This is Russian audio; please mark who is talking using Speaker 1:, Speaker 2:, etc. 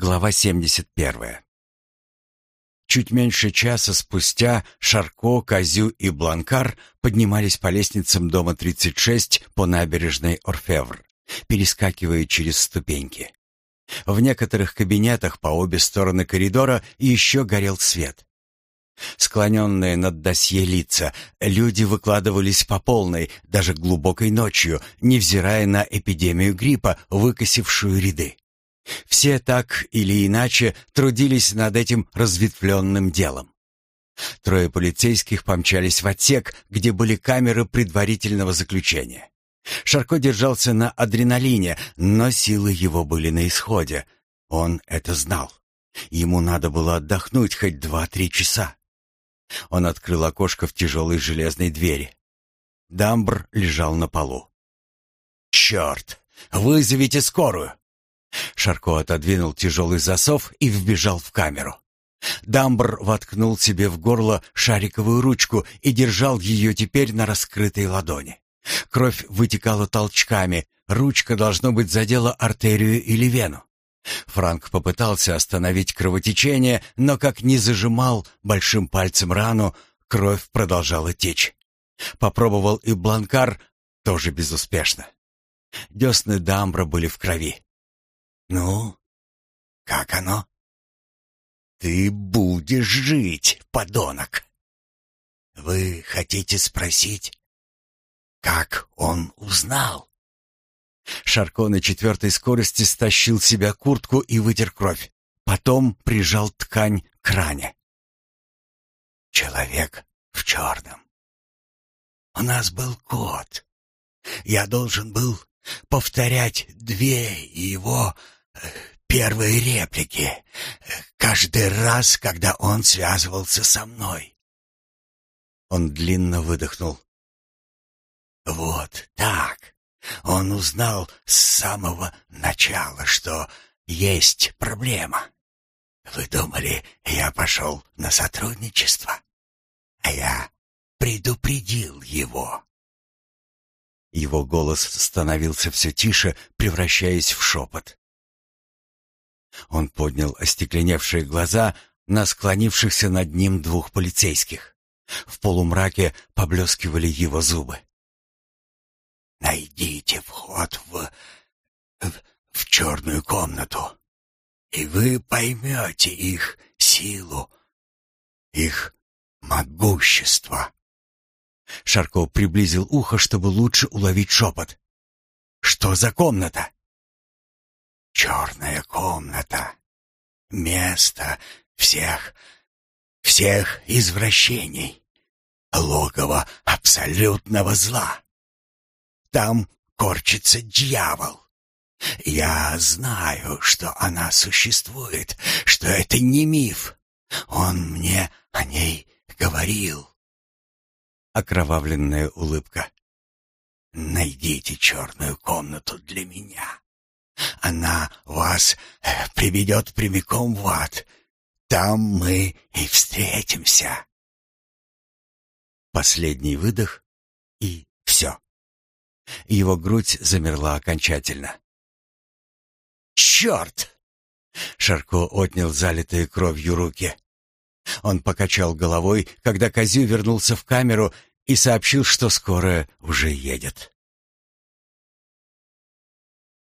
Speaker 1: Глава 71. Чуть меньше часа спустя Шарко, Козю и Бланкар поднимались по лестницам дома 36 по набережной Орфевр, перескакивая через ступеньки. В некоторых кабинетах по обе стороны коридора еще горел свет. Склоненные над досье лица, люди выкладывались по полной, даже глубокой ночью, невзирая на эпидемию гриппа, выкосившую ряды. Все так или иначе трудились над этим разветвленным делом. Трое полицейских помчались в отсек, где были камеры предварительного заключения. Шарко держался на адреналине, но силы его были на исходе. Он это знал. Ему надо было отдохнуть хоть два-три часа. Он открыл окошко в тяжелой железной двери. Дамбр лежал на полу. «Черт! Вызовите скорую!» Шарко отодвинул тяжелый засов и вбежал в камеру. Дамбр воткнул себе в горло шариковую ручку и держал ее теперь на раскрытой ладони. Кровь вытекала толчками, ручка, должно быть, задела артерию или вену. Франк попытался остановить кровотечение, но как не зажимал большим пальцем рану, кровь продолжала течь. Попробовал и Бланкар, тоже безуспешно. Десны Дамбра были в крови. «Ну, как оно?» «Ты будешь жить, подонок!» «Вы хотите спросить, как он узнал?» Шарко на четвертой скорости стащил себя куртку и вытер кровь. Потом прижал ткань к ране. «Человек в черном. У нас был кот. Я должен был повторять две его первые реплики каждый раз, когда он связывался со мной. Он длинно выдохнул. Вот так. Он узнал с самого начала, что есть проблема. Вы думали, я пошел на сотрудничество? А я предупредил его. Его голос становился все тише, превращаясь в шепот. Он поднял остекленевшие глаза на склонившихся над ним двух полицейских. В полумраке поблескивали его зубы. «Найдите вход в... в, черную комнату, и вы поймете их силу, их могущество». Шарко приблизил ухо, чтобы лучше уловить шепот. «Что за комната?» Черная комната. Место всех, всех извращений. Логово абсолютного зла. Там корчится дьявол. Я знаю, что она существует, что это не миф. Он мне о ней говорил. Окровавленная улыбка. Найдите черную комнату для меня. Она вас э, приведет прямиком в ад. Там мы и встретимся. Последний выдох, и все. Его грудь замерла окончательно. «Черт!» Шарко отнял залитые кровью руки. Он покачал головой, когда Козю вернулся в камеру и сообщил, что скоро уже едет.